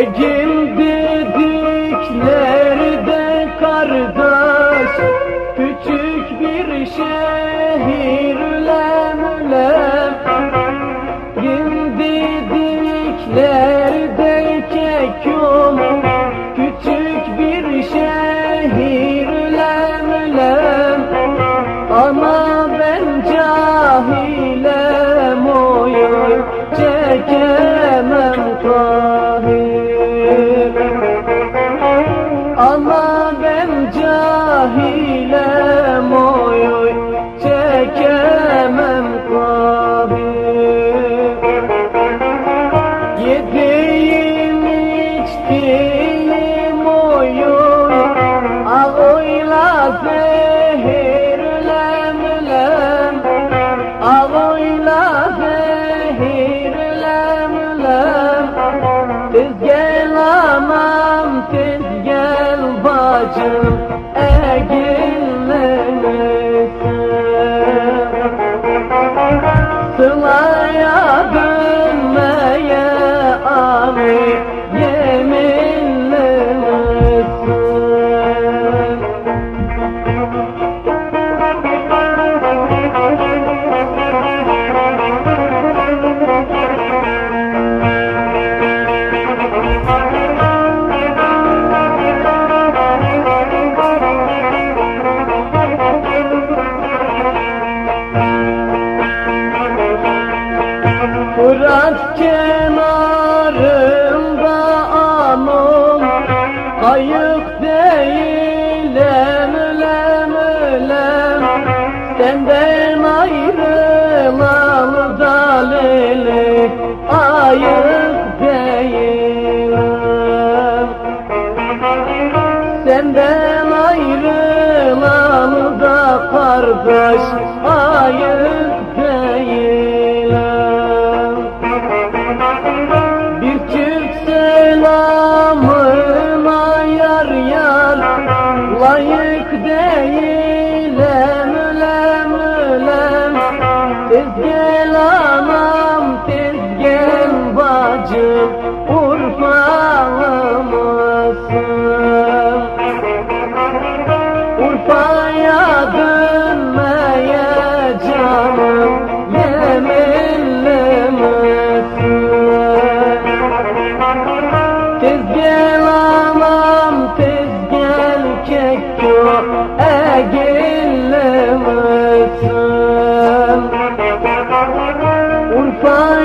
legend Yediğim içtiğim oy oy Ağıyla zehirlem lem Ağıyla zehirlem lem Tez gel anam tez gel bacım Eginlenesin Sılaya kenarında anım Kayık değil lem lem lem. Senden ayrılan dalili Ayık değilim Senden ayrılan da kardeş Ayık Layık değilim lem lem Tez gel anam gel bacım. Urfa'lımısın Urfa'ya dönmeye canım. Yeminli misin? Tez gel anam gel egilli misin? Urfa'ya